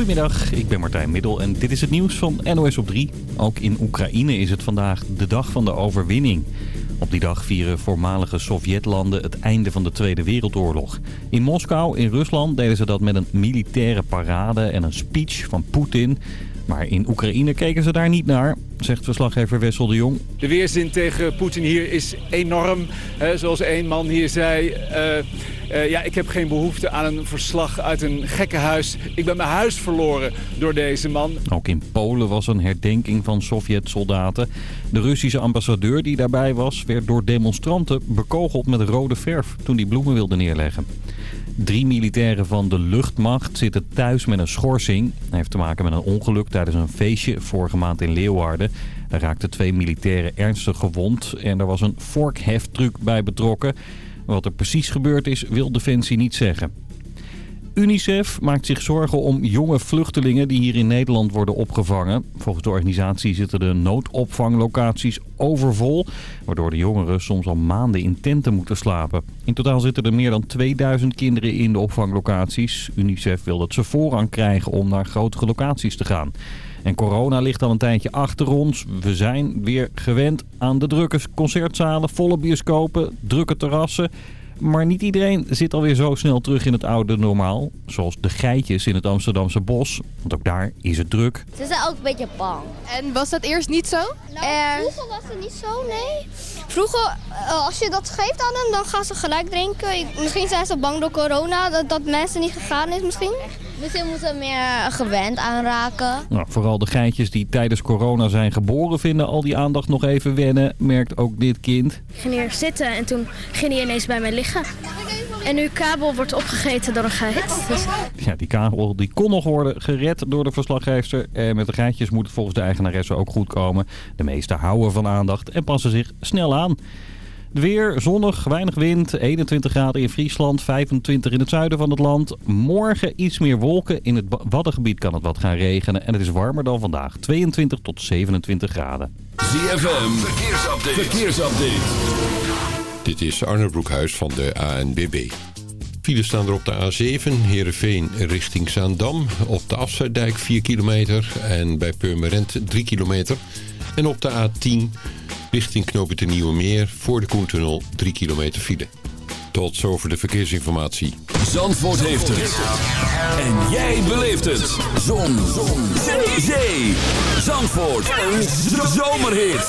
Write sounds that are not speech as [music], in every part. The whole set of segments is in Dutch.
Goedemiddag, ik ben Martijn Middel en dit is het nieuws van NOS op 3. Ook in Oekraïne is het vandaag de dag van de overwinning. Op die dag vieren voormalige Sovjetlanden het einde van de Tweede Wereldoorlog. In Moskou, in Rusland, deden ze dat met een militaire parade en een speech van Poetin... Maar in Oekraïne keken ze daar niet naar, zegt verslaggever Wessel de Jong. De weerzin tegen Poetin hier is enorm. zoals een man hier zei... Uh, uh, ja, ik heb geen behoefte aan een verslag uit een gekkenhuis. Ik ben mijn huis verloren door deze man. Ook in Polen was een herdenking van Sovjet-soldaten. De Russische ambassadeur die daarbij was... werd door demonstranten bekogeld met rode verf toen hij bloemen wilde neerleggen. Drie militairen van de luchtmacht zitten thuis met een schorsing. Hij heeft te maken met een ongeluk tijdens een feestje vorige maand in Leeuwarden. Daar raakten twee militairen ernstig gewond en er was een vorkheftruc bij betrokken. Wat er precies gebeurd is, wil Defensie niet zeggen. UNICEF maakt zich zorgen om jonge vluchtelingen die hier in Nederland worden opgevangen. Volgens de organisatie zitten de noodopvanglocaties overvol, waardoor de jongeren soms al maanden in tenten moeten slapen. In totaal zitten er meer dan 2000 kinderen in de opvanglocaties. UNICEF wil dat ze voorrang krijgen om naar grotere locaties te gaan. En corona ligt al een tijdje achter ons. We zijn weer gewend aan de drukke concertzalen, volle bioscopen, drukke terrassen... Maar niet iedereen zit alweer zo snel terug in het oude normaal. Zoals de geitjes in het Amsterdamse bos. Want ook daar is het druk. Ze zijn ook een beetje bang. En was dat eerst niet zo? Nou, vroeger was het niet zo, nee. Vroeger, eh, als je dat geeft aan hem, dan gaan ze gelijk drinken. Misschien zijn ze bang door corona, dat, dat mensen niet gegaan is misschien. Misschien moeten ze meer gewend aanraken. Nou, vooral de geitjes die tijdens corona zijn geboren vinden al die aandacht nog even wennen, merkt ook dit kind. Ik ging hier zitten en toen ging hij ineens bij mij liggen. En nu kabel wordt opgegeten door een geit. Dus... Ja, die kabel die kon nog worden gered door de verslaggever. En met de geitjes moet het volgens de eigenaresse ook goed komen. De meesten houden van aandacht en passen zich snel aan. Weer zonnig, weinig wind, 21 graden in Friesland, 25 in het zuiden van het land. Morgen iets meer wolken. In het Waddengebied kan het wat gaan regenen en het is warmer dan vandaag. 22 tot 27 graden. ZFM, verkeersupdate. verkeersupdate. Dit is Arne Broekhuis van de ANBB. Files staan er op de A7, Heerenveen richting Zaandam. Op de Afsluitdijk 4 kilometer en bij Purmerend 3 kilometer. En op de A10 richting knopen de Nieuwe Meer voor de Koentunnel 3 kilometer file. Tot zover de verkeersinformatie. Zandvoort heeft het. En jij beleeft het. Zon. Zon. Zee. Zandvoort. Een zomerhit.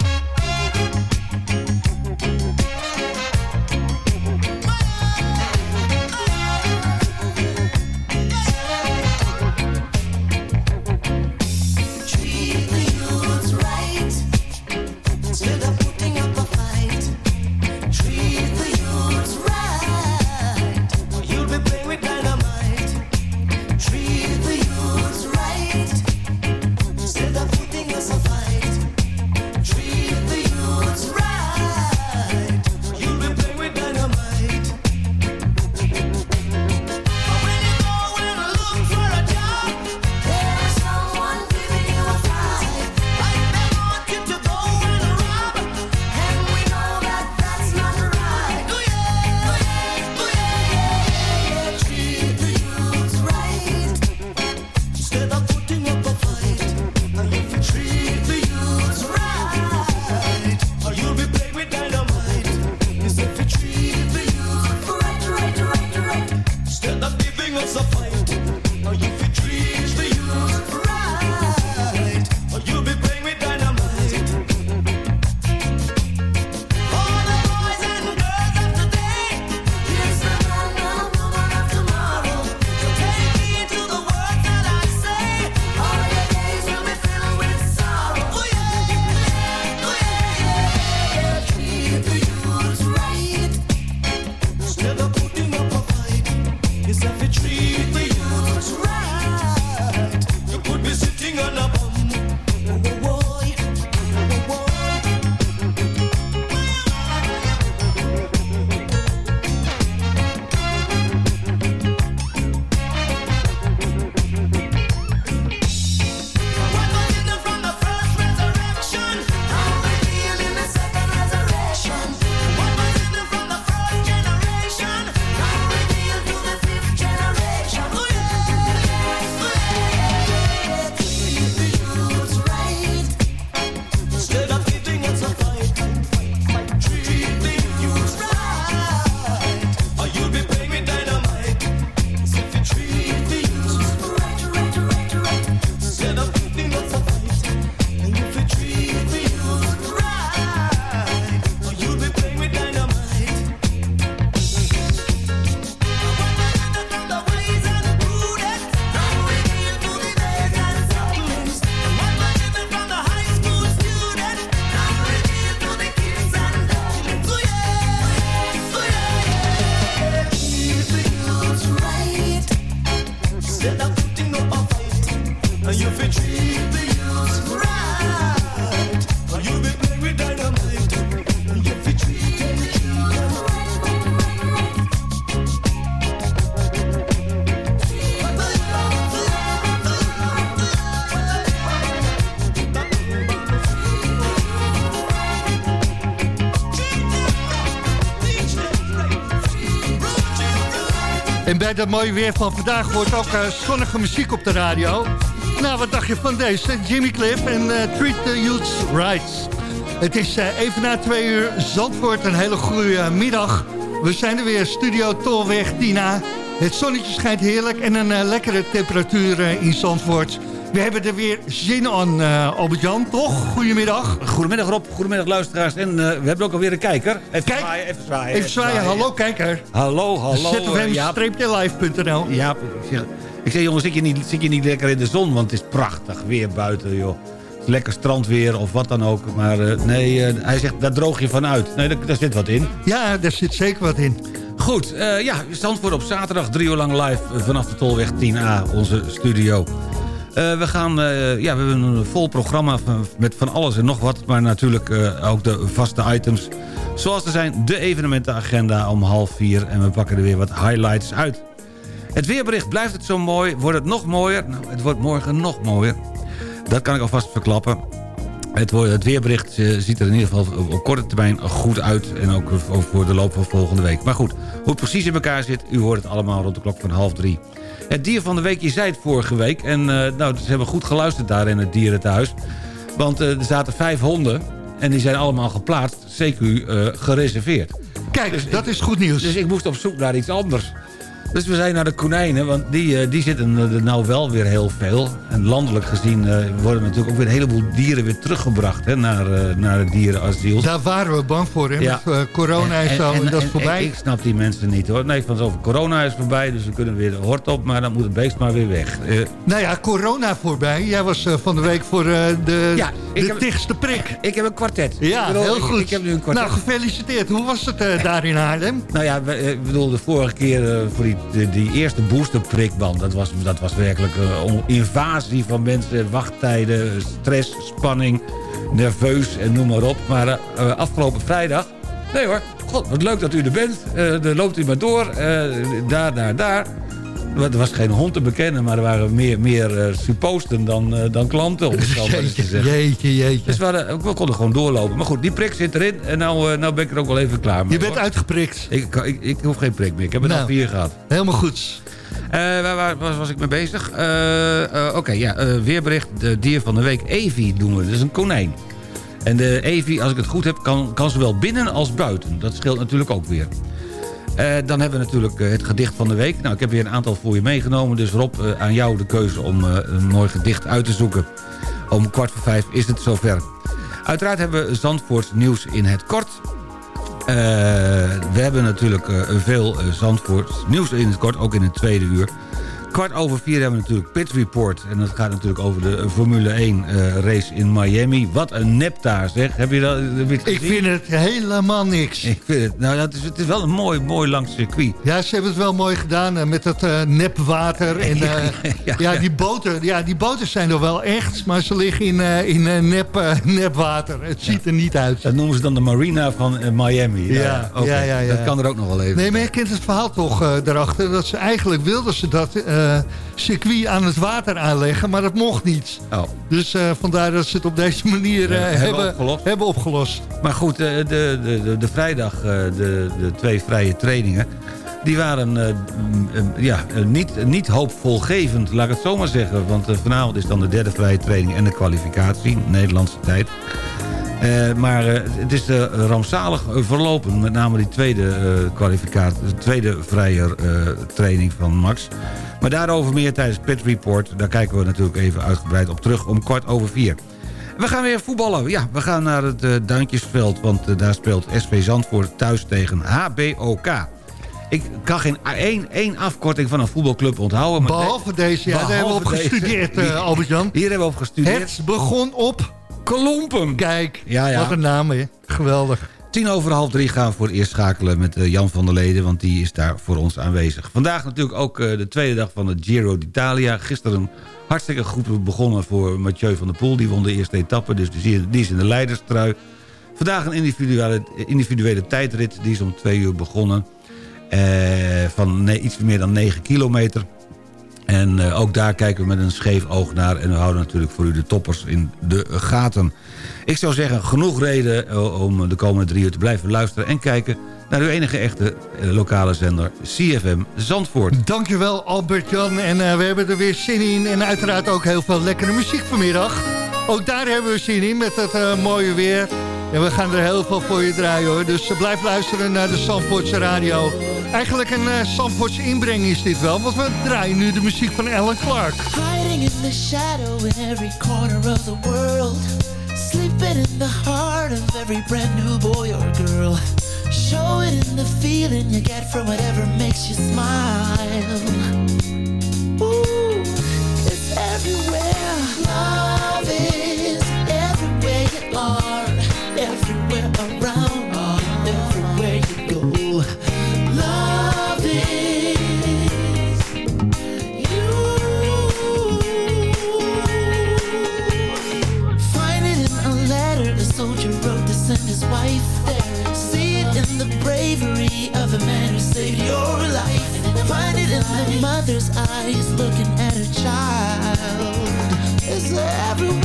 Bij dat mooie weer van vandaag wordt ook zonnige muziek op de radio. Nou, wat dacht je van deze? Jimmy Cliff en Treat the Youths Rights. Het is even na twee uur Zandvoort. Een hele goede middag. We zijn er weer, Studio Tolweg Tina. Het zonnetje schijnt heerlijk en een lekkere temperatuur in Zandvoort. We hebben er weer zin aan, uh, Albert-Jan, toch? Goedemiddag. Goedemiddag Rob, goedemiddag luisteraars. En uh, we hebben ook alweer een kijker. Even Kijk, zwaaien, even zwaaien. Even zwaaien, hallo kijker. Hallo, hallo. ZFM-live.nl Ja, ik zeg jongens, zit je, niet, zit je niet lekker in de zon? Want het is prachtig weer buiten, joh. Lekker strandweer of wat dan ook. Maar uh, nee, hij zegt, daar droog je van uit. Nee, daar, daar, zit wat in. Ja, daar zit zeker wat in. Goed, uh, ja, Zandvoort op zaterdag, drie uur lang live vanaf de Tolweg 10A, onze studio. Uh, we, gaan, uh, ja, we hebben een vol programma met van alles en nog wat. Maar natuurlijk uh, ook de vaste items. Zoals er zijn de evenementenagenda om half vier. En we pakken er weer wat highlights uit. Het weerbericht blijft het zo mooi. Wordt het nog mooier? Nou, het wordt morgen nog mooier. Dat kan ik alvast verklappen. Het, het weerbericht ziet er in ieder geval op korte termijn goed uit. En ook voor de loop van volgende week. Maar goed, hoe het precies in elkaar zit... u hoort het allemaal rond de klok van half drie. Het dier van de week, je zei het vorige week. En uh, nou, ze hebben goed geluisterd daar in het dierenthuis. Want uh, er zaten vijf honden. En die zijn allemaal geplaatst, CQ uh, gereserveerd. Kijk, dus dat is goed nieuws. Dus ik moest op zoek naar iets anders. Dus we zijn naar de konijnen, want die, uh, die zitten er nou wel weer heel veel. En landelijk gezien uh, worden natuurlijk ook weer een heleboel dieren weer teruggebracht hè, naar, uh, naar het dierenasiel. Daar waren we bang voor, hè, ja. met corona en, en zo, en, en, dat is voorbij. ik snap die mensen niet hoor. Nee, van zoveel corona is voorbij, dus we kunnen weer de hort op, maar dan moet het beest maar weer weg. nou ja, corona voorbij. Jij was van de week voor de, ja, de heb, dichtste prik. Ik heb een kwartet. Ja, bedoel, heel goed. Ik, ik, heb nu een kwartet. Nou, gefeliciteerd. Hoe was het daar in Haarlem? Nou ja, ik bedoel, de vorige keer voor die die, die eerste boosterprikband, dat was, dat was werkelijk een invasie van mensen. Wachttijden, stress, spanning, nerveus en noem maar op. Maar uh, afgelopen vrijdag... Nee hoor, god, wat leuk dat u er bent. Dan loopt u maar door. Daar, daar, daar. Er was geen hond te bekennen, maar er waren meer, meer uh, supposten dan, uh, dan klanten. Om het zo maar eens te zeggen. Jeetje, jeetje. Dus we, hadden, we, konden gewoon doorlopen. Maar goed, die prik zit erin en nou, uh, nou ben ik er ook wel even klaar mee. Je bent hoor. uitgeprikt. Ik, ik, ik, hoef geen prik meer. Ik heb er nou, al vier gehad. Helemaal goed. waar, waar, was ik mee bezig? Oké, okay, ja, weerbericht. De dier van de week. Evi doen we. Dat is een konijn. En de Evi, als ik het goed heb, kan, kan zowel binnen als buiten. Dat scheelt natuurlijk ook weer. Uh, dan hebben we natuurlijk uh, het gedicht van de week. Nou, ik heb weer een aantal voor je meegenomen. Dus Rob, uh, aan jou de keuze om een mooi gedicht uit te zoeken. Om kwart voor vijf is het zover. Uiteraard hebben we Zandvoorts nieuws in het kort. we hebben natuurlijk veel Zandvoorts nieuws in het kort, ook in het tweede uur. Kwart over vier hebben we natuurlijk Pit Report. En dat gaat natuurlijk over de Formule 1 uh, race in Miami. Wat een nep daar zeg. Heb je dat heb je Ik vind het helemaal niks. Ik vind het, nou, het, is, het is wel een mooi, mooi lang circuit. Ja, ze hebben het wel mooi gedaan uh, met dat uh, nepwater. En, [laughs] ja, ja, ja, die boten, ja, die boten zijn er wel echt. Maar ze liggen in, in nep, nepwater. Het ziet er niet uit. Dat noemen ze dan de marina van Miami. Ja, okay. ja, ja, ja, Dat kan er ook nog wel even. Nee, maar je kent het verhaal toch daarachter. Dat ze eigenlijk wilden ze dat uh, circuit aan het water aanleggen, maar dat mocht niet. Oh. Dus uh, vandaar dat ze het op deze manier uh, ja, hebben, hebben, opgelost. hebben, opgelost. Maar goed, de, de, de, de vrijdag, de, de twee vrije trainingen... die waren ja, niet, niet hoopvolgevend, laat ik het zo maar zeggen. Want vanavond is dan de derde vrije training en de kwalificatie, Nederlandse tijd. Uh, maar uh, het is uh, rampzalig verlopen. Met name die tweede kwalificatie, de tweede vrije training van Max. Maar daarover meer tijdens Pit Report. Daar kijken we natuurlijk even uitgebreid op terug om kwart over vier. We gaan weer voetballen. Ja, we gaan naar het uh, Duintjesveld. Want uh, daar speelt SV Zandvoort thuis tegen HBOK. Ik kan geen één, één afkorting van een voetbalclub onthouden. Maar behalve deze, ja, behalve daar hebben we op gestudeerd, uh, Albert-Jan. Hier hebben we op gestudeerd. Het begon op... Kolompen. Kijk, ja, ja. wat een naam, hè. Geweldig. Tien over half drie gaan we voor het eerst schakelen met uh, Jan van der Leden... want die is daar voor ons aanwezig. Vandaag natuurlijk ook uh, de tweede dag van de Giro d'Italia. Gisteren hartstikke goed begonnen voor Mathieu van der Poel. Die won de eerste etappe, dus die is in de leiderstrui. Vandaag een individuele, individuele tijdrit. Die is om twee uur begonnen. Uh, van nee, iets meer dan 9 kilometer. En ook daar kijken we met een scheef oog naar. En we houden natuurlijk voor u de toppers in de gaten. Ik zou zeggen, genoeg reden om de komende drie uur te blijven luisteren... en kijken naar uw enige echte lokale zender CFM Zandvoort. Dankjewel Albert-Jan. En we hebben er weer zin in. En uiteraard ook heel veel lekkere muziek vanmiddag. Ook daar hebben we zin in met het mooie weer. En we gaan er heel veel voor je draaien hoor. Dus blijf luisteren naar de Zandvoortse radio. Eigenlijk een uh, Zandvoortse inbreng is dit wel. Want we draaien nu de muziek van Alan Clark. Hiding in the shadow in every corner of the world. Sleeping in the heart of every brand new boy or girl. Show it in the feeling you get from whatever makes you smile. Ooh, it's everywhere. Love is everywhere you are. Everywhere around, bravery of a man who saved your life. Find it in the mother's eyes looking at her child. It's everywhere,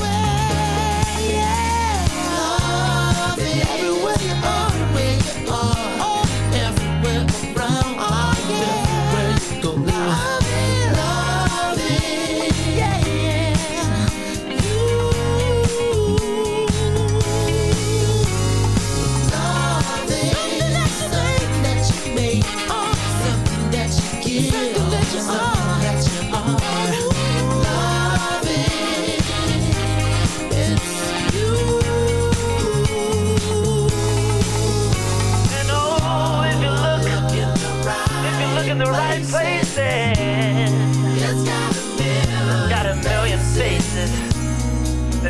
yeah. Love is everywhere you are, where you are.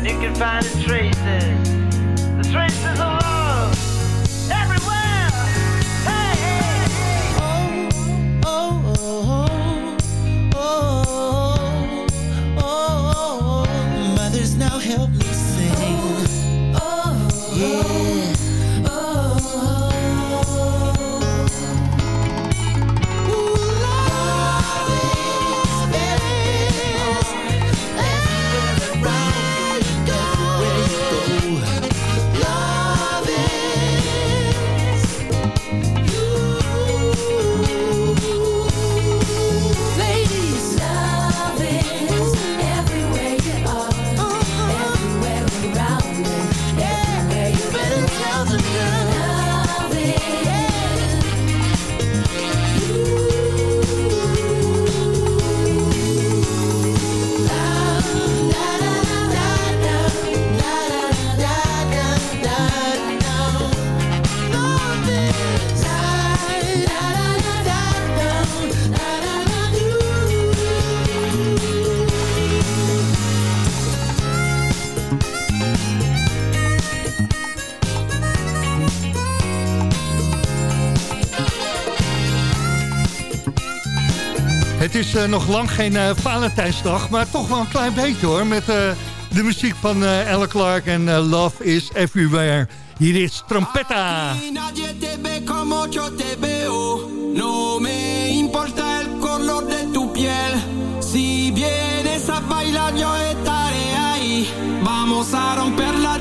You can find the traces, nog lang geen eh, Valentijnsdag, maar toch wel een klein beetje hoor. Met eh, de muziek van Ella Clark en Love is Everywhere. Hier is veo. No me importa el color de tu piel. Si vienes a bailar, yo estaré ahí. Vamos a romper la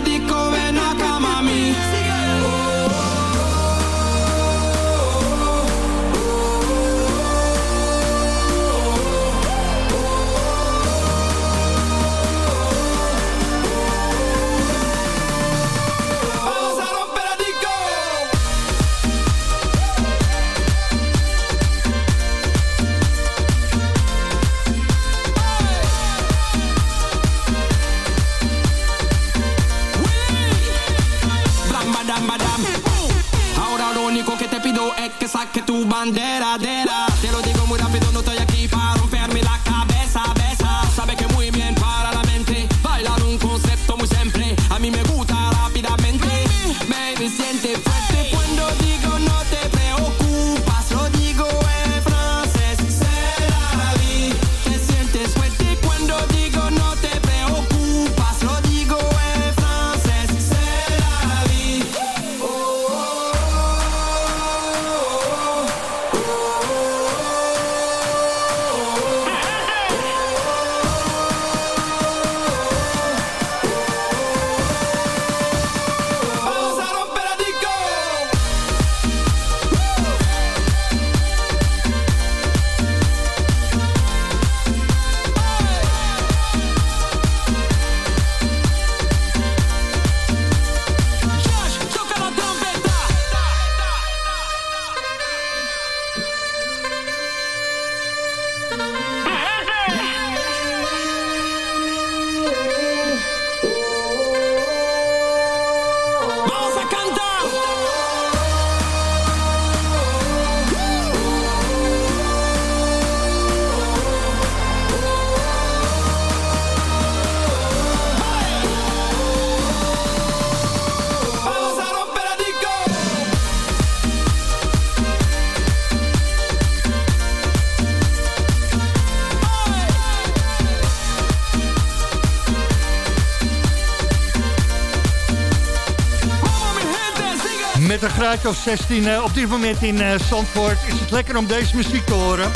graadje of 16 eh, op dit moment in uh, Zandvoort is het lekker om deze muziek te horen.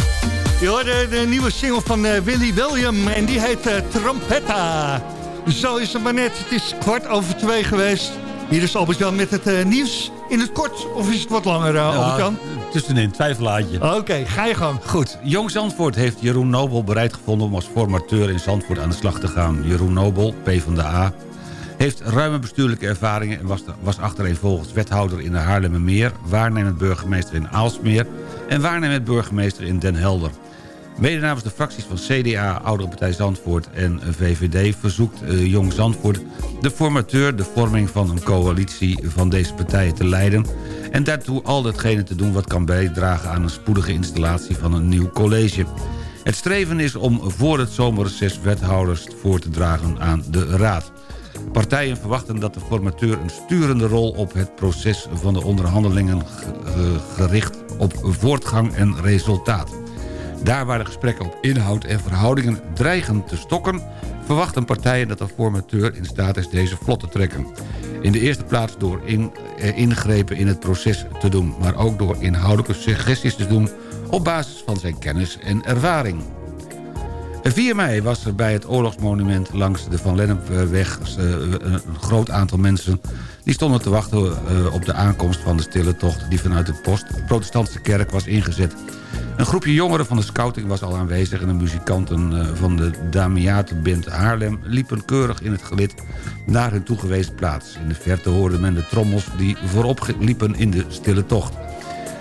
Je hoorde de nieuwe single van uh, Willy William en die heet Trompetta. Zo is het maar net. Het is kwart over twee geweest. Hier is Albert-Jan met het nieuws in het kort. Of is het wat langer, uh, Albert-Jan? Tussenin, twijfelaatje. Oké, ga je gang. Goed, Jong Zandvoort heeft Jeroen Nobel bereid gevonden... om als formateur in Zandvoort aan de slag te gaan. Jeroen Nobel, P van de A heeft ruime bestuurlijke ervaringen... en was, was achtereenvolgens wethouder in de Haarlemmermeer... waarnemend burgemeester in Aalsmeer... en waarnemend burgemeester in Den Helder. Mede namens de fracties van CDA, Oudere Partij Zandvoort en VVD... verzoekt uh, Jong Zandvoort de formateur de vorming van een coalitie van deze partijen te leiden... en daartoe al datgene te doen wat kan bijdragen aan een spoedige installatie van een nieuw college. Het streven is om voor het zomerreces wethouders voor te dragen aan de Raad. Partijen verwachten dat de formateur een sturende rol op het proces van de onderhandelingen gericht op voortgang en resultaat. Daar waar de gesprekken op inhoud en verhoudingen dreigen te stokken... verwachten partijen dat de formateur in staat is deze vlot te trekken. In de eerste plaats door in, eh, ingrepen in het proces te doen... maar ook door inhoudelijke suggesties te doen op basis van zijn kennis en ervaring. 4 mei was er bij het oorlogsmonument langs de Van Lennepweg... Eh, een groot aantal mensen die stonden te wachten eh, op de aankomst van de stille tocht... die vanuit de post, protestantse kerk was ingezet. Een groepje jongeren van de scouting was al aanwezig... en de muzikanten eh, van de Damiatenband Haarlem liepen keurig in het gelid naar hun toegewezen plaats. In de verte hoorde men de trommels die voorop liepen in de stille tocht.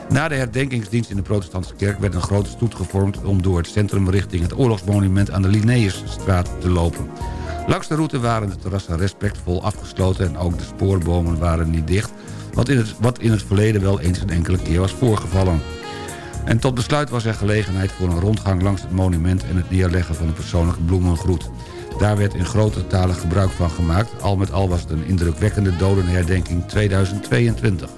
Na de herdenkingsdienst in de protestantse kerk werd een grote stoet gevormd... om door het centrum richting het oorlogsmonument aan de Linnaeusstraat te lopen. Langs de route waren de terrassen respectvol afgesloten... en ook de spoorbomen waren niet dicht... wat in het, wat in het verleden wel eens een enkele keer was voorgevallen. En tot besluit was er gelegenheid voor een rondgang langs het monument... en het neerleggen van een persoonlijke bloemengroet. Daar werd in grote talen gebruik van gemaakt. Al met al was het een indrukwekkende dodenherdenking 2022.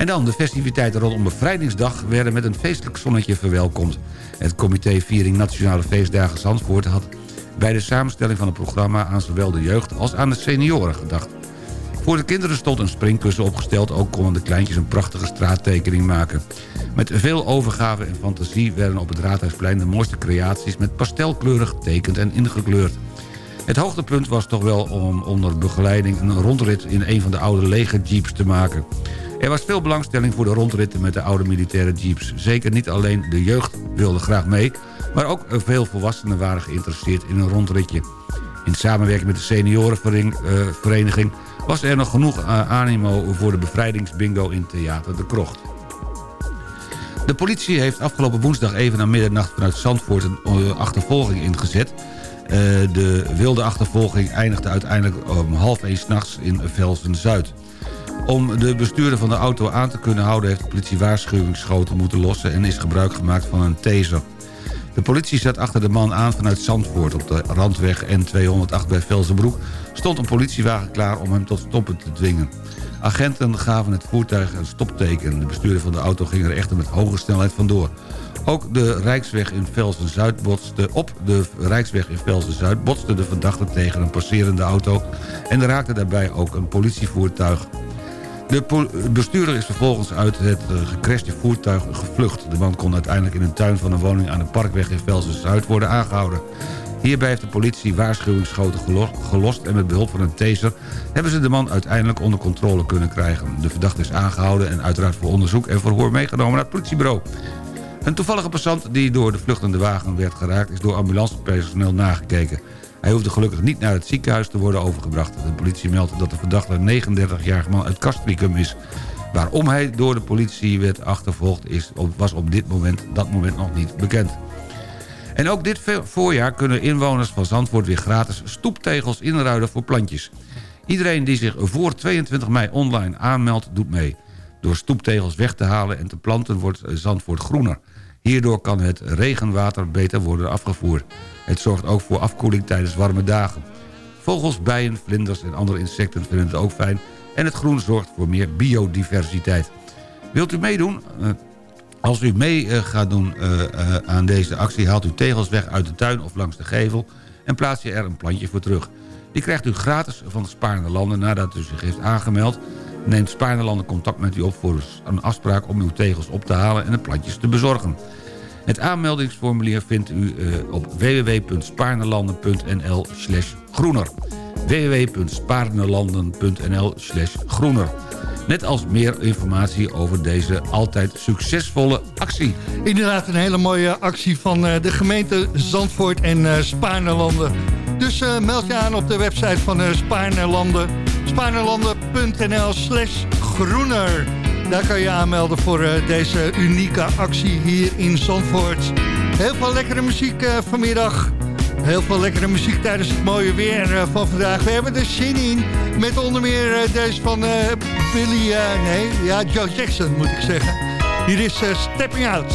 En dan de festiviteiten rondom Bevrijdingsdag werden met een feestelijk zonnetje verwelkomd. Het comité Viering Nationale Feestdagen Zandvoort had bij de samenstelling van het programma aan zowel de jeugd als aan de senioren gedacht. Voor de kinderen stond een springkussen opgesteld, ook konden de kleintjes een prachtige straattekening maken. Met veel overgave en fantasie werden op het Raadhuisplein de mooiste creaties met pastelkleurig getekend en ingekleurd. Het hoogtepunt was toch wel om onder begeleiding een rondrit in een van de oude legerjeeps te maken. Er was veel belangstelling voor de rondritten met de oude militaire jeeps. Zeker niet alleen de jeugd wilde graag mee... maar ook veel volwassenen waren geïnteresseerd in een rondritje. In samenwerking met de seniorenvereniging... was er nog genoeg eh, animo voor de bevrijdingsbingo in Theater de Krocht. De politie heeft afgelopen woensdag even na middernacht vanuit Zandvoort een eh, achtervolging ingezet. Eh, de wilde achtervolging eindigde uiteindelijk om half één s'nachts in Velsen-Zuid. Om de bestuurder van de auto aan te kunnen houden... heeft de politie waarschuwingsschoten moeten lossen... en is gebruik gemaakt van een taser. De politie zat achter de man aan vanuit Zandvoort. Op de randweg N208 bij Velzenbroek stond een politiewagen klaar om hem tot stoppen te dwingen. Agenten gaven het voertuig een stopteken. De bestuurder van de auto ging er echter met hoge snelheid vandoor. Ook de Rijksweg in Velsen-Zuid botste op de Rijksweg in Velsen-Zuid... botste de verdachte tegen een passerende auto... en raakte daarbij ook een politievoertuig de bestuurder is vervolgens uit het uh, gecrashte voertuig gevlucht. De man kon uiteindelijk in een tuin van een woning aan de Parkweg in Velsen-Zuid worden aangehouden. Hierbij heeft de politie waarschuwingsschoten gelost... en met behulp van een taser hebben ze de man uiteindelijk onder controle kunnen krijgen. De verdachte is aangehouden en uiteraard voor onderzoek en verhoor meegenomen naar het politiebureau. Een toevallige passant die door de vluchtende wagen werd geraakt... is door ambulancepersoneel nagekeken. Hij hoefde gelukkig niet naar het ziekenhuis te worden overgebracht. De politie meldt dat de verdachte een 39-jarige man uit Castricum is. Waarom hij door de politie werd achtervolgd is, was op dit moment, dat moment nog niet bekend. En ook dit voorjaar kunnen inwoners van Zandvoort weer gratis stoeptegels inruilen voor plantjes. Iedereen die zich voor 22 mei online aanmeldt, doet mee. Door stoeptegels weg te halen en te planten wordt Zandvoort groener. Hierdoor kan het regenwater beter worden afgevoerd. Het zorgt ook voor afkoeling tijdens warme dagen. Vogels, bijen, vlinders en andere insecten vinden het ook fijn... en het groen zorgt voor meer biodiversiteit. Wilt u meedoen? Eh, als u mee eh, gaat doen eh, aan deze actie... haalt u tegels weg uit de tuin of langs de gevel... en plaats je er een plantje voor terug. Die krijgt u gratis van de Spaarne Landen nadat u zich heeft aangemeld... neemt Spaarnelanden contact met u op voor een afspraak om uw tegels op te halen en de plantjes te bezorgen. Het aanmeldingsformulier vindt u eh, op www.spaarnelanden.nl groener www.spaarnelanden.nl groener Net als meer informatie over deze altijd succesvolle actie. Inderdaad een hele mooie actie van eh, de gemeente Zandvoort en uh, Spaarnelanden. Dus meld je aan op de website van Spaarnelanden. Spaarnelanden.nl slash groener. Daar kan je aanmelden voor deze unieke actie hier in Zandvoort. Heel veel lekkere muziek vanmiddag. Heel veel lekkere muziek tijdens het mooie weer uh, van vandaag. We hebben er zin in met onder meer deze van Billy... nee, ja, Joe Jackson moet ik zeggen. Hier is Stepping Out.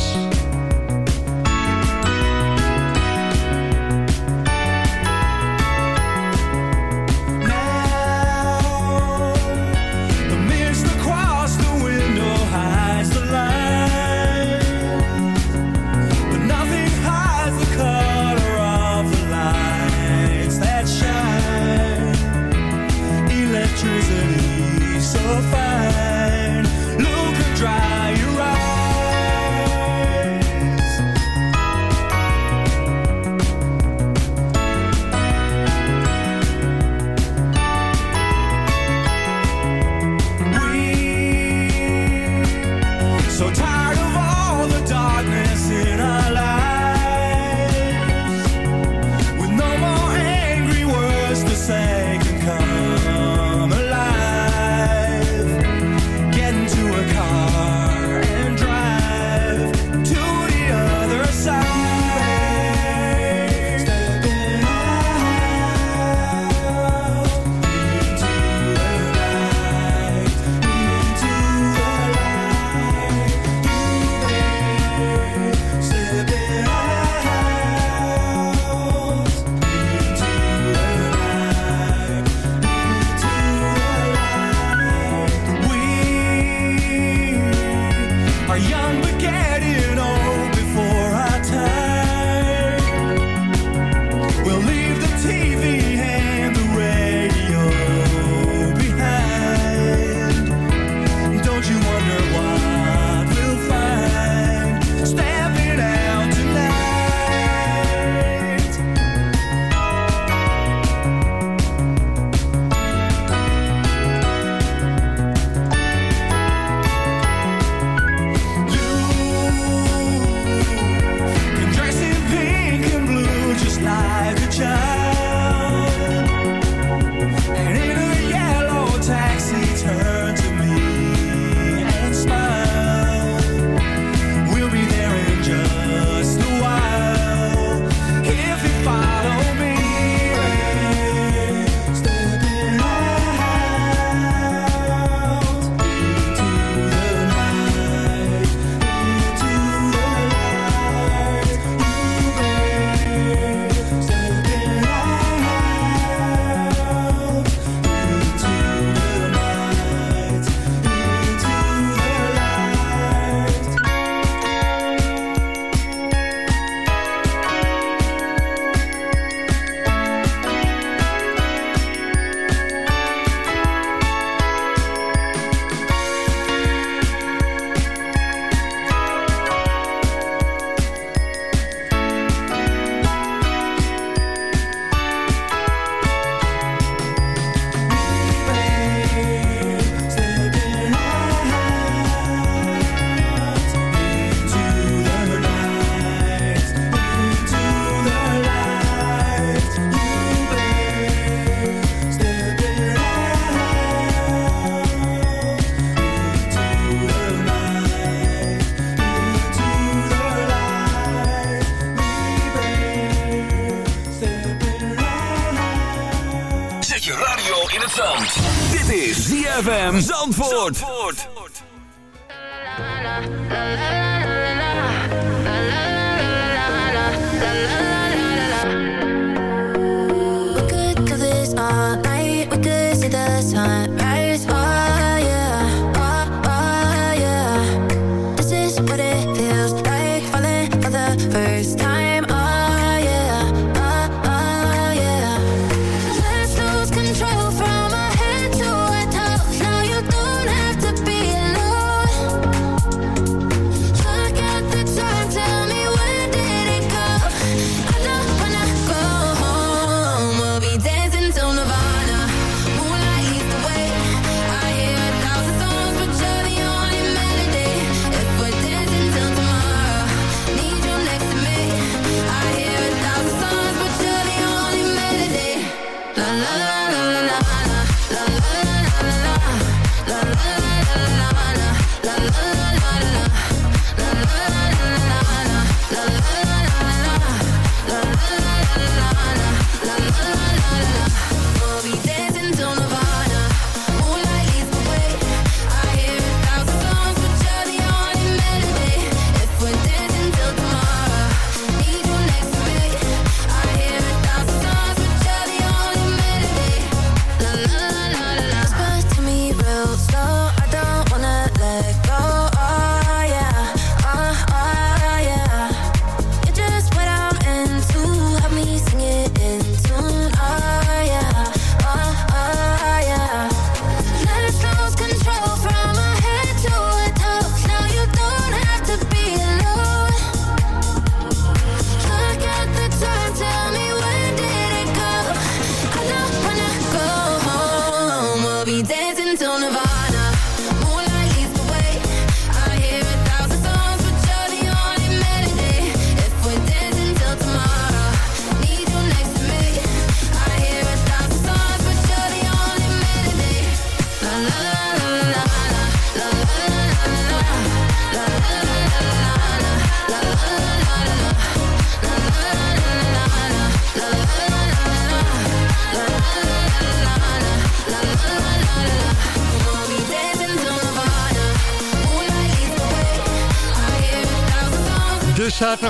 Zandvoort.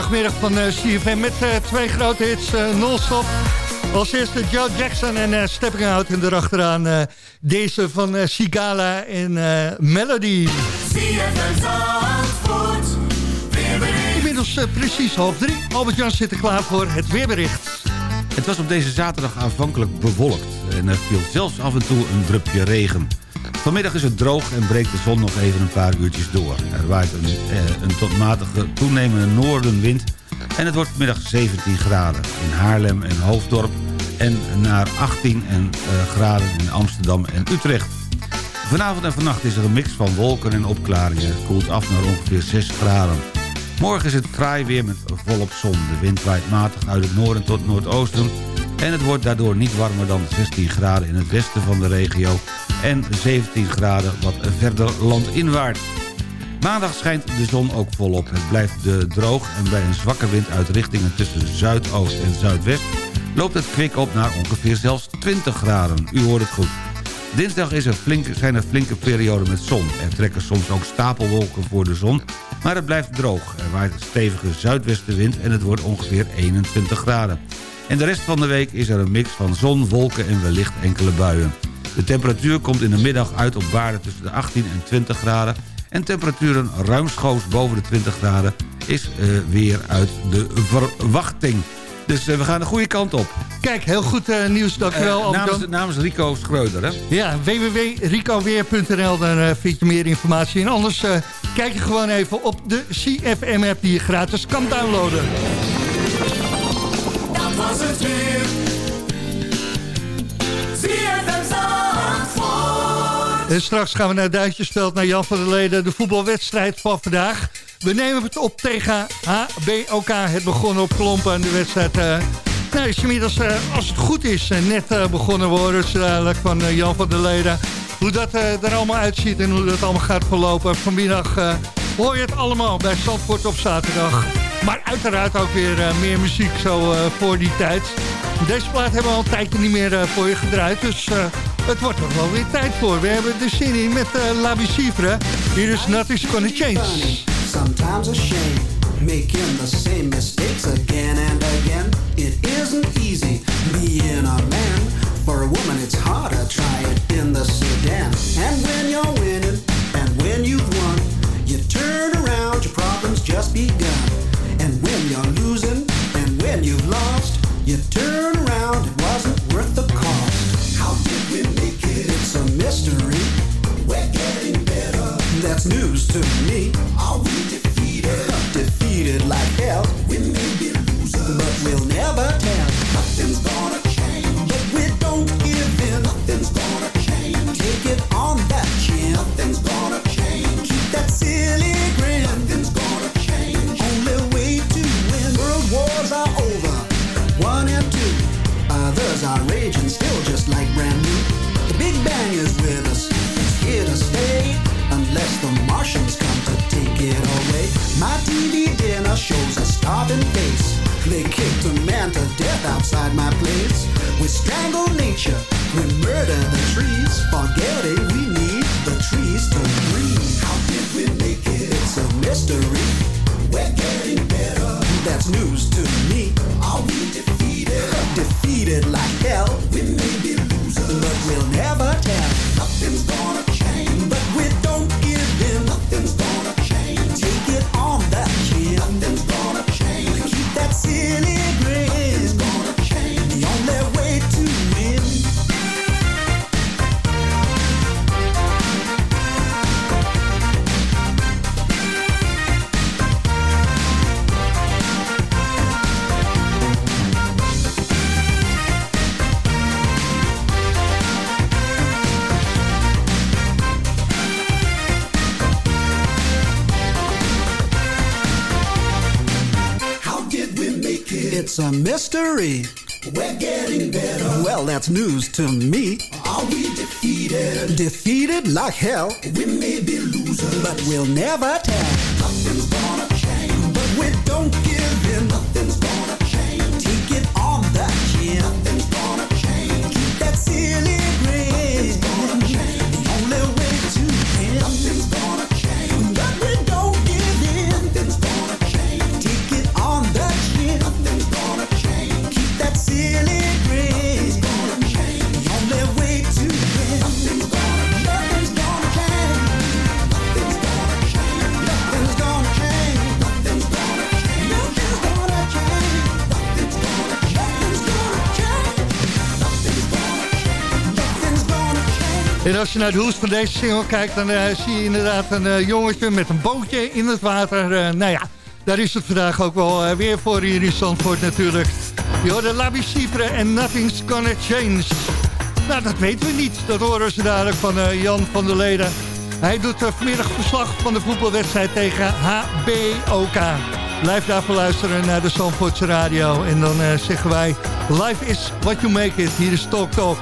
Zaterdagmiddag van eh, CFM met eh, twee grote hits eh, non-stop. Als eerste Joe Jackson en Stepping Out. En erachteraan deze van Sigala en Melody. Inmiddels precies half drie. Albert-Jan zit er klaar voor het weerbericht. Het was op deze zaterdag aanvankelijk bewolkt en er viel zelfs af en toe een drupje regen. Vanmiddag is het droog en breekt de zon nog even een paar uurtjes door. Er waait een, eh, een tot matige toenemende noordenwind en het wordt vanmiddag 17 graden in Haarlem en Hoofddorp en naar 18 en, eh, graden in Amsterdam en Utrecht. Vanavond en vannacht is er een mix van wolken en opklaringen. Het koelt af naar ongeveer 6 graden. Morgen is het fraai weer met volop zon. De wind waait matig uit het noorden tot noordoosten... en het wordt daardoor niet warmer dan 16 graden in het westen van de regio... en 17 graden wat verder landinwaarts. Maandag schijnt de zon ook volop. Het blijft de droog en bij een zwakke wind uit richtingen tussen zuidoost en zuidwest... loopt het kwik op naar ongeveer zelfs 20 graden. U hoort het goed. Dinsdag is er flink, zijn er flinke perioden met zon. Er trekken soms ook stapelwolken voor de zon, maar het blijft droog. Er waait een stevige zuidwestenwind en het wordt ongeveer 21 graden. En de rest van de week is er een mix van zon, wolken en wellicht enkele buien. De temperatuur komt in de middag uit op waarden tussen de 18 en 20 graden... en temperaturen ruimschoots boven de 20 graden is eh, weer uit de verwachting. Dus eh, we gaan de goede kant op. Kijk, heel goed eh, nieuws, dankjewel. Namens, namens Rico Schreuder, hè? Ja, www.ricoweer.nl, daar vind je meer informatie. En anders eh, kijk je gewoon even op de CFM-app die je gratis kan downloaden. Dat was het weer. En straks gaan we naar Duitsersveld, naar Jan van der Leden. De voetbalwedstrijd van vandaag. We nemen het op tegen HBOK. Het begon op Klompen. De wedstrijd eh, nou, eh, als het goed is, eh, net begonnen worden. Dus van Jan van der Leden. Hoe dat er allemaal uitziet en hoe dat allemaal gaat verlopen. Vanmiddag hoor je het allemaal bij Zandvoort op zaterdag. Maar uiteraard ook weer meer muziek zo voor die tijd. Deze plaat hebben we al een tijdje niet meer eh, voor je gedraaid. Dus eh, het wordt er wel weer tijd voor. We hebben er zin in met uh, La Bicifre. Hier is Nothing's Gonna Change. sometimes a shame making the same mistakes again and again it isn't easy being a man for a woman it's harder try it in the sedan It's a mystery. We're getting better. Well, that's news to me. Are we defeated? Defeated like hell. We may be losers, but we'll never tell. Nothing's gonna change, but we don't give in. Nothing's gonna change. Take it on the chin. Nothing's En als je naar de hoes van deze single kijkt... dan eh, zie je inderdaad een eh, jongetje met een bootje in het water. Eh, nou ja, daar is het vandaag ook wel weer voor hier in Zandvoort natuurlijk. Je hoorde Labi en Nothing's Gonna Change. Nou, dat weten we niet. Dat horen ze dadelijk van Jan van der Leden. Hij doet vanmiddag verslag van de voetbalwedstrijd tegen HBOK. Blijf daarvoor luisteren naar de Zandvoortse radio. En dan zeggen wij, life is what you make it. Hier is Talk Talk.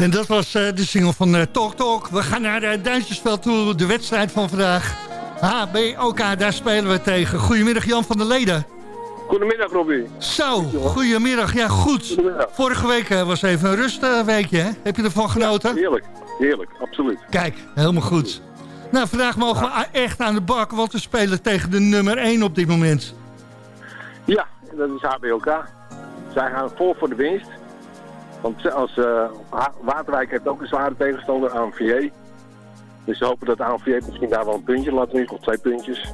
En dat was eh, de single van eh, Talk Talk. We gaan naar uh, Duintjesveld toe, de wedstrijd van vandaag. HBOK, daar spelen we tegen. Goedemiddag Jan van der Leden. Goedemiddag Robbie. Zo, goedemiddag. Ja, goed. Vorige week eh, was even een rustweekje, hè? Heb je ervan genoten? Heerlijk, heerlijk, absoluut. Kijk, helemaal goed. Nou, vandaag mogen we echt aan de bak, want we spelen tegen de nummer 1 op dit moment. Ja, dat is HBOK. Zij gaan vol voor de winst. Want als, eh, Waterwijk heeft ook een zware tegenstander, ANVJ. Dus ze hopen dat ANVJ misschien daar wel een puntje laat liggen, of twee puntjes.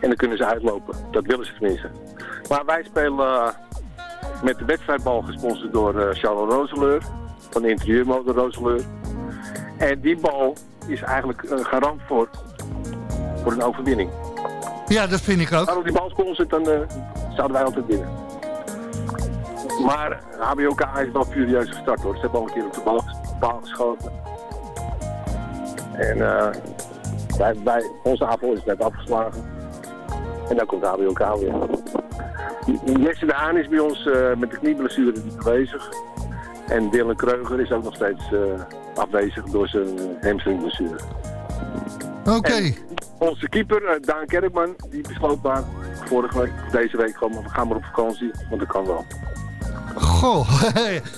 En dan kunnen ze uitlopen. Dat willen ze tenminste. Maar wij spelen eh, met de wedstrijdbal gesponsord door eh, Charles Roseleur. Van de interieurmotor Roseleur. En die bal is eigenlijk een garant voor, voor een overwinning. Ja, dat vind ik ook. We die bal sponsort, dan zouden wij altijd winnen. Maar HBOK is wel furieus gestart hoor. Ze hebben al een keer op de bal, bal geschoten. En eh, wij, wij, onze aanval is net afgeslagen. En dan komt HBOK weer. Jesse de Haan is bij ons eh, met de knieblessure niet aanwezig. En Dylan Kreuger is ook nog steeds eh, afwezig door zijn hamstringblessure. Oké. Onze keeper, Daan Kerkman, die besloot maar vorige week, deze week gewoon, we gaan maar op vakantie, want dat kan wel. Goh. [laughs]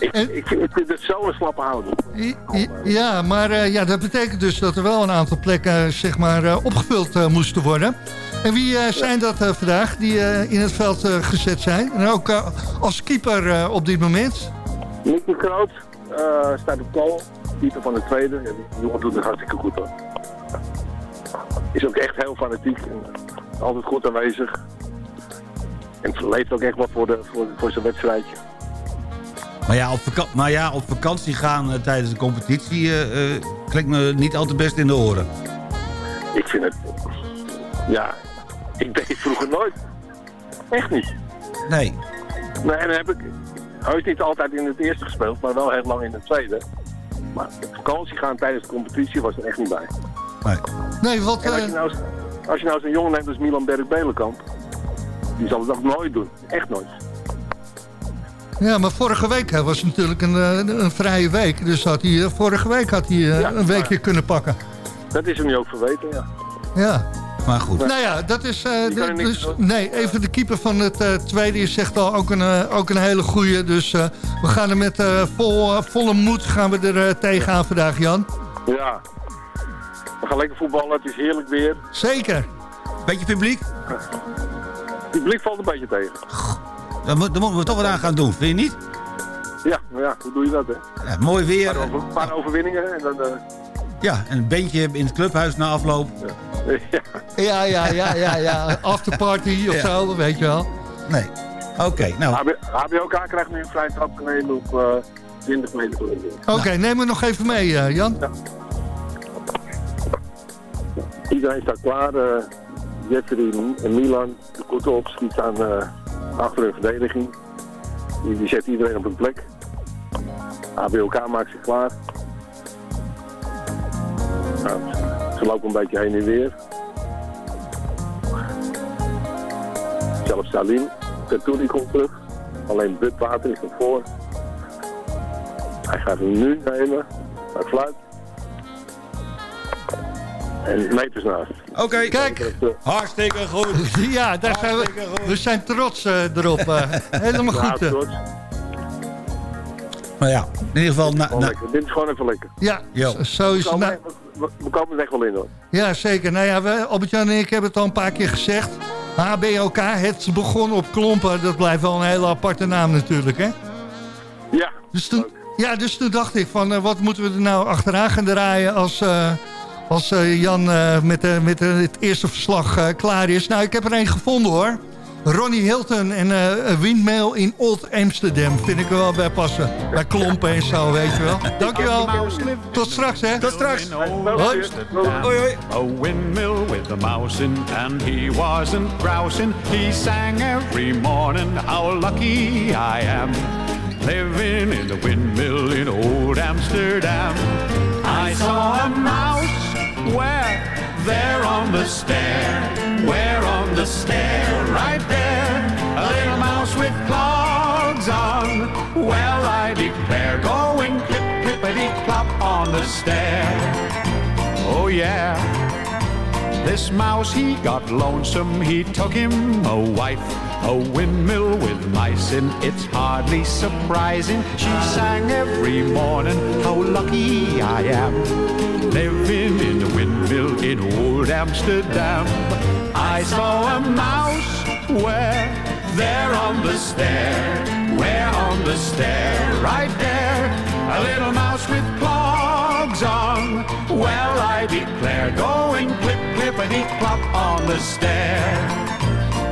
Ik, ik, vind- ik vind het zo'n slappe houding. Ja, maar eh, ja, dat betekent dus dat er wel een aantal plekken eh, zeg maar, eh, opgevuld moesten worden. En wie zijn dat vandaag die in het veld gezet zijn? En ook als keeper op dit moment? Nicky Kroot staat op goal, keeper van de tweede. Die jongen doet het hartstikke goed hoor. Is ook echt heel fanatiek en altijd goed aanwezig. En leeft ook echt wel voor, de, voor, voor zijn wedstrijdje. Maar ja, op, vaka- maar ja, op vakantie gaan eh, tijdens de competitie eh, eh, klinkt me niet al te best in de oren. Ik vind het... Ja, ik deed het vroeger nooit. Echt niet. Nee. Nee, en dan heb ik heus niet altijd in het eerste gespeeld, maar wel heel lang in het tweede. Maar op vakantie gaan tijdens de competitie was er echt niet bij. Nee, wat... En als je eh, nou, als je nou zo'n jongen neemt als Milan Berg-Belenkamp, die zal het ook nooit doen. Echt nooit. Ja, maar vorige week hè, was natuurlijk een, eh, een vrije week. Dus had hij, eh, vorige week had hij eh, Ja, een weekje maar- kunnen pakken. Dat is hem nu ook verweten, ja. Ja. Maar goed. Nou ja, dat is... niks dus, nee, even de keeper van het eh, tweede is zegt al ook een, ook een hele goeie. Dus eh, we gaan er met eh, vol, volle moed gaan we er tegenaan vandaag, Jan. Ja. We gaan lekker voetballen, het is heerlijk weer. Zeker. Beetje publiek? Het publiek valt een beetje tegen. Daar, moet- daar moeten we toch wat aan gaan doen, vind je niet? Ja, maar ja, hoe doe je dat, hè? Ja, mooi weer. Een paar, over- paar overwinningen en dan... eh, Ja, en een bandje in het clubhuis na afloop. ja. Ja, ja, ja, ja, ja. Afterparty of Ja. zo, weet je wel. Nee. Oké, nou. HB HBOK krijgt nu een vrije trap genomen op eh 20 meter. voor de doel. Oké, neem me nog even mee, eh, Jan. Iedereen staat klaar. eh Jeffrey en Milan, de korte op, die staan eh, achter hun verdediging. Die, zet iedereen op een plek. HBOK maakt zich klaar. Nou, ze lopen een beetje heen en weer. Zelfs Salim, Katouli komt terug. Alleen Budwater is nog voor. Hij gaat hem nu nemen. Hij fluit. En meters naast. Oké. Kijk. Hartstikke goed. [laughs] Ja, daar zijn we. We zijn trots eh, erop. eh. [laughs] helemaal Ja, goed. eh. trots. Maar ja, in ieder geval... Na, Gewoon na- lekker. Dit is gewoon even lekker. Ja, Yo. zo- is We het. komen, we, we komen er echt wel in hoor. Ja, zeker. Nou ja, we, Albert-Jan en ik hebben het al een paar keer gezegd. HBOK, het begon op klompen. Dat blijft wel een hele aparte naam natuurlijk, hè? Ja. Dus toen, ja, dus toen dacht ik van, eh, wat moeten we er nou achteraan gaan draaien als, eh, als eh, Jan eh, met, eh, met het eerste verslag eh, klaar is. Nou, ik heb er een gevonden hoor. Ronnie Hilton en eh, een windmill in Old Amsterdam. Vind ik er wel bij passen. Bij klompen en zo, weet je wel. Dankjewel. Tot straks, hè. Tot straks. Hoi. Hoi, hoi. A windmill with a mouse in, and he wasn't grousing. He sang every morning, How lucky I am, living in the windmill in old Amsterdam. I saw a mouse where there on the stair, where on the stair, right there, a little mouse with clogs on. Well, I declare, going clip, clip, clippity clop on the stair. Oh yeah. This mouse, he got lonesome, he took him a wife. A windmill with mice in, it's hardly surprising. She sang every morning, how lucky I am. Living in a windmill in old Amsterdam. I saw a mouse where, there on the stair, where on the stair, right there, a little mouse with clogs on. Well, I declare, going clip, clippity clop on the stair.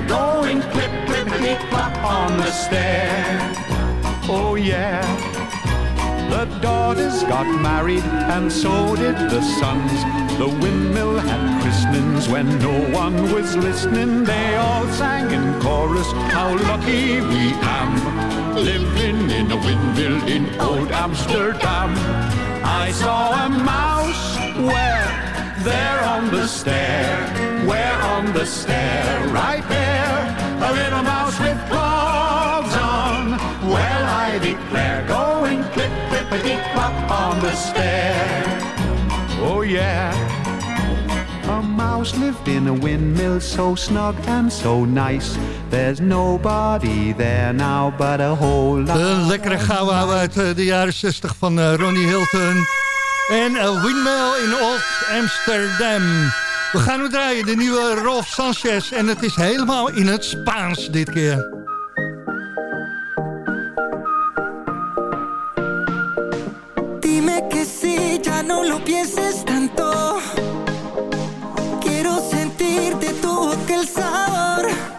declare, going clip, clippity clop on the stair. Oh yeah. The daughters got married and so did the sons. The windmill had christenings when no one was listening. They all sang in chorus how lucky we am. Living in a windmill in old Amsterdam. I saw a mouse where? There on the stair. Where on the stair? Right there. A little mouse with clogs on. Well, I declare, going clip, clippity clop on the stair. Oh, yeah. A mouse lived in a windmill so snug and so nice. There's nobody there now but a whole lot. Een lekkere ouwe uit eh, de jaren 60 van eh, Ronnie Hilton. En A Windmill in Old Amsterdam. We gaan nu draaien, de nieuwe Rolf Sanchez. En het is helemaal in het Spaans dit keer. Dime que sí, ya no lo pienses tanto. Quiero sentirte tu boca el sabor.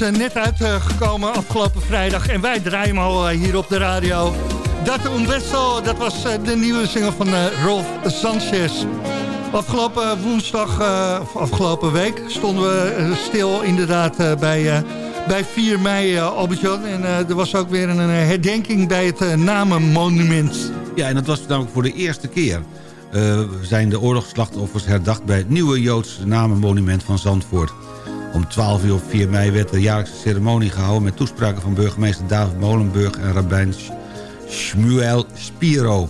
Net uitgekomen afgelopen vrijdag en wij draaien hem al eh, hier op de radio. Dat Un Beso, dat was eh, de nieuwe single van eh, Rolf Sanchez. Afgelopen woensdag, eh, afgelopen week, stonden we eh, stil inderdaad eh, bij eh, bij 4 mei, Albert-Jan. En er was ook weer een, herdenking bij het Namenmonument. Ja, en dat was namelijk voor de eerste keer. Uh, zijn de oorlogsslachtoffers herdacht bij het nieuwe Joodse Namenmonument van Zandvoort. Om 12 uur op 4 mei werd de jaarlijkse ceremonie gehouden... met toespraken van burgemeester David Molenburg en rabbijn Shmuel Spiro.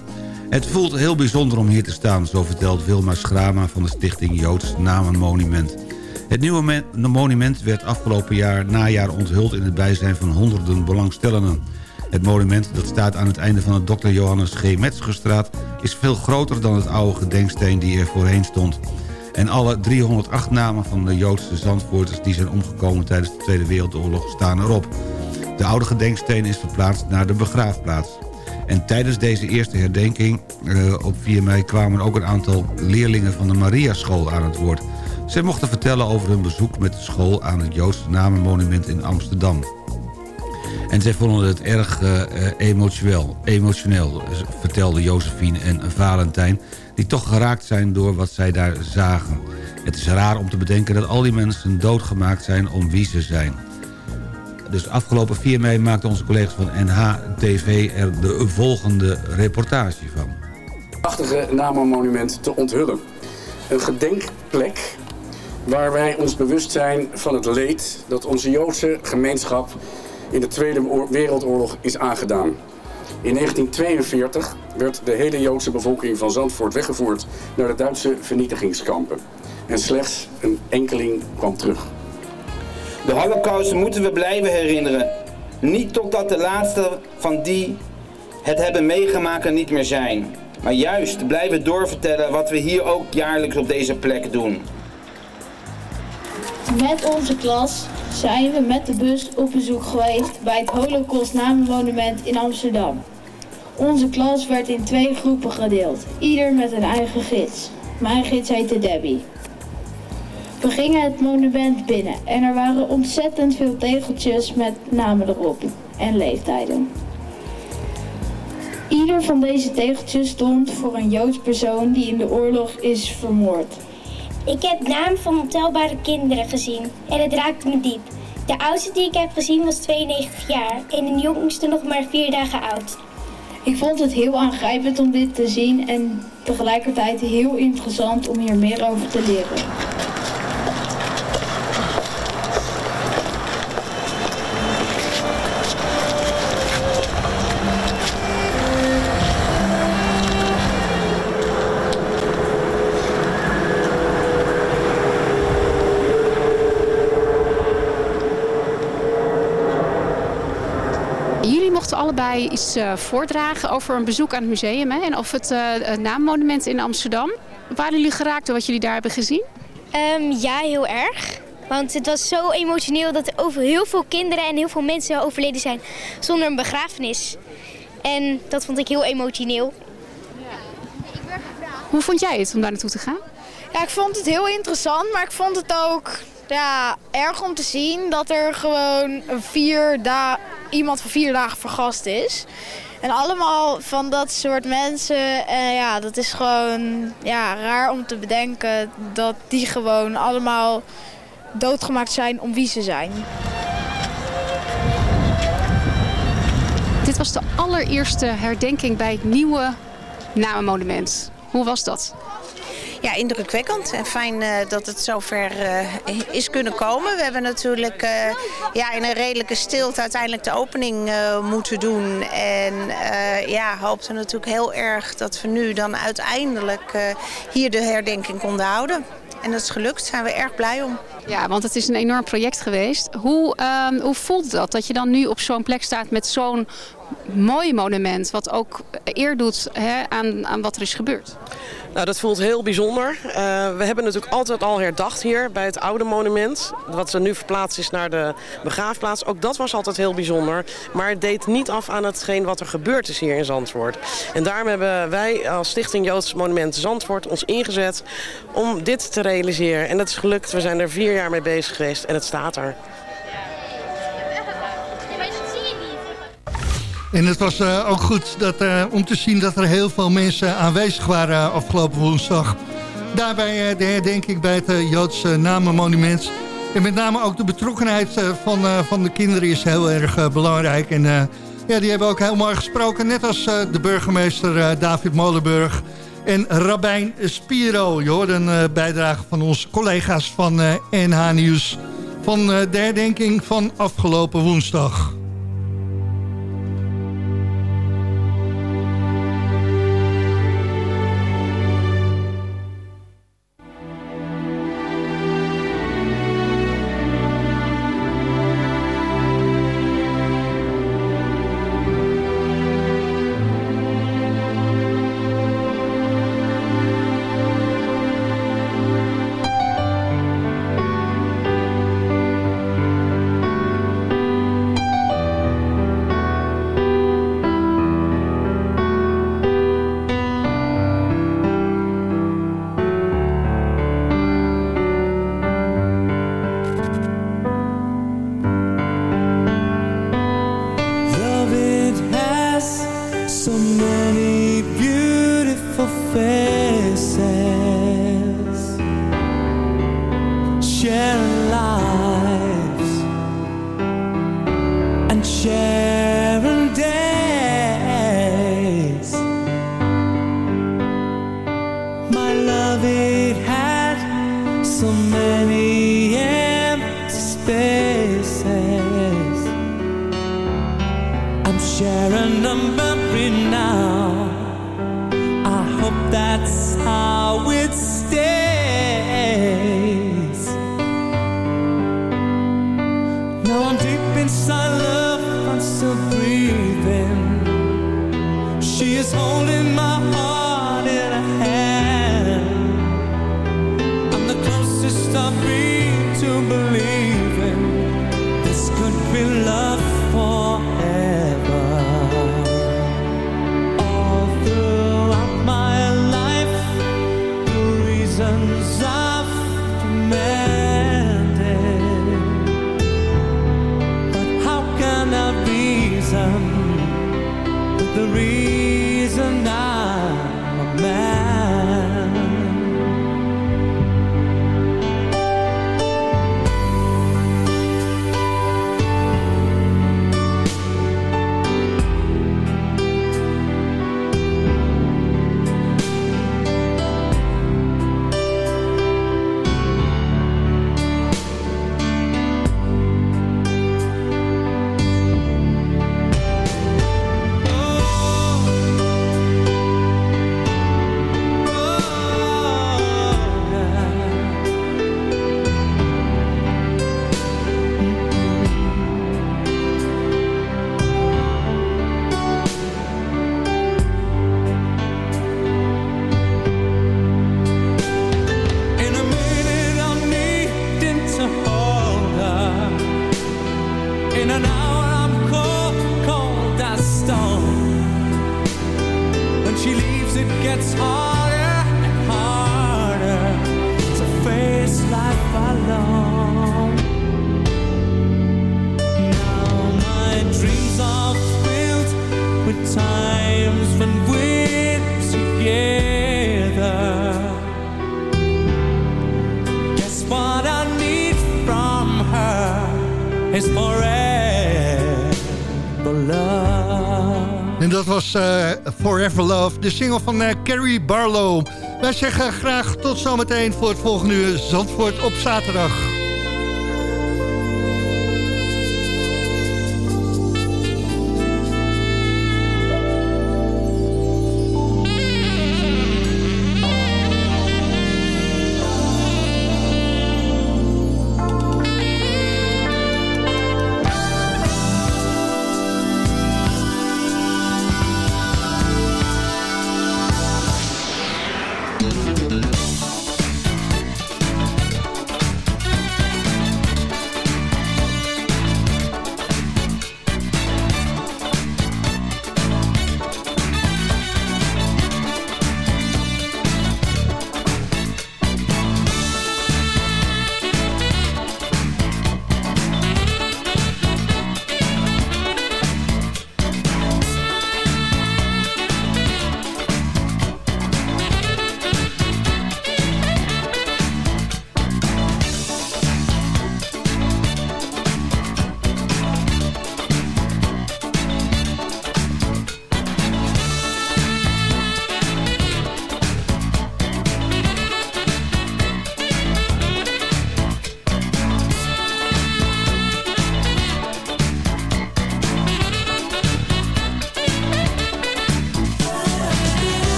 Het voelt heel bijzonder om hier te staan, zo vertelt Wilma Schrama van de stichting Joods Namenmonument. Het nieuwe monument werd afgelopen jaar najaar onthuld in het bijzijn van honderden belangstellenden. Het monument, dat staat aan het einde van de Dr. Johannes G. Metzgerstraat... is veel groter dan het oude gedenksteen die er voorheen stond. En alle 308 namen van de Joodse Zandvoorters... die zijn omgekomen tijdens de Tweede Wereldoorlog staan erop. De oude gedenksteen is verplaatst naar de begraafplaats. En tijdens deze eerste herdenking uh, op 4 mei... kwamen ook een aantal leerlingen van de Mariaschool aan het woord. Zij mochten vertellen over hun bezoek met de school... aan het Joodse Namenmonument in Amsterdam. En zij vonden het erg uh, emotioneel, emotioneel, vertelde Josephine en Valentijn... die toch geraakt zijn door wat zij daar zagen. Het is raar om te bedenken dat al die mensen doodgemaakt zijn om wie ze zijn. Dus afgelopen 4 mei maakten onze collega's van NHTV er de volgende reportage van. Prachtige namenmonument te onthullen. Een gedenkplek waar wij ons bewust zijn van het leed dat onze Joodse gemeenschap in de Tweede Wereldoorlog is aangedaan. In 1942 werd de hele Joodse bevolking van Zandvoort weggevoerd naar de Duitse vernietigingskampen. En slechts een enkeling kwam terug. De holocaust moeten we blijven herinneren. Niet totdat de laatste van die het hebben meegemaakt er niet meer zijn. Maar juist blijven doorvertellen wat we hier ook jaarlijks op deze plek doen. Met onze klas zijn we met de bus op bezoek geweest bij het Holocaust Namenmonument in Amsterdam. Onze klas werd in twee groepen gedeeld, ieder met een eigen gids. Mijn gids heette Debbie. We gingen het monument binnen en er waren ontzettend veel tegeltjes met namen erop en leeftijden. Ieder van deze tegeltjes stond voor een Joods persoon die in de oorlog is vermoord. Ik heb namen van ontelbare kinderen gezien en het raakte me diep. De oudste die ik heb gezien was 92 jaar en de jongste nog maar 4 dagen oud. Ik vond het heel aangrijpend om dit te zien en tegelijkertijd heel interessant om hier meer over te leren. Allebei iets uh, voordragen over een bezoek aan het museum hè, en of het, uh, het naammonument in Amsterdam. Waren jullie geraakt door wat jullie daar hebben gezien? Um, ja, heel erg. Want het was zo emotioneel dat er over heel veel kinderen en heel veel mensen overleden zijn zonder een begrafenis. En dat vond ik heel emotioneel. Hoe vond jij het om daar naartoe te gaan? Ja, ik vond het heel interessant, maar ik vond het ook ja, erg om te zien dat er gewoon vier iemand voor vier dagen vergast is. En allemaal van dat soort mensen. En ja, dat is gewoon ja, raar om te bedenken dat die gewoon allemaal doodgemaakt zijn om wie ze zijn. Dit was de allereerste herdenking bij het nieuwe namenmonument. Hoe was dat? Ja, indrukwekkend en fijn uh, dat het zover uh, is kunnen komen. We hebben natuurlijk uh, ja, in een redelijke stilte uiteindelijk de opening moeten doen. En ja, hoopten natuurlijk heel erg dat we nu dan uiteindelijk hier de herdenking konden houden. En dat is gelukt, daar zijn we erg blij om. Ja, want het is een enorm project geweest. Hoe, uh, hoe voelt dat, dat je dan nu op zo'n plek staat met zo'n mooi monument... wat ook eer doet hè, aan, aan wat er is gebeurd? Nou, dat voelt heel bijzonder. Uh, we hebben natuurlijk altijd al herdacht hier bij het oude monument. Wat er nu verplaatst is naar de begraafplaats. Ook dat was altijd heel bijzonder. Maar het deed niet af aan hetgeen wat er gebeurd is hier in Zandvoort. En daarom hebben wij als Stichting Joods Monument Zandvoort ons ingezet om dit te realiseren. En dat is gelukt. We zijn er vier jaar mee bezig geweest en het staat er. En het was uh, ook goed dat, uh, om te zien dat er heel veel mensen aanwezig waren uh, afgelopen woensdag. Daarbij de herdenking bij het Joodse Namenmonument. En met name ook de betrokkenheid eh, van, eh, van de kinderen is heel erg eh, belangrijk. En eh, ja, die hebben ook heel mooi gesproken. Net als eh, de burgemeester eh, David Molenburg en Rabijn Spiro. Je hoorde een eh, bijdrage van onze collega's van eh, NH Nieuws... van eh, de herdenking van afgelopen woensdag. De single van eh, Carrie Barlow. Wij zeggen graag tot zometeen voor het volgende uur Zandvoort op zaterdag.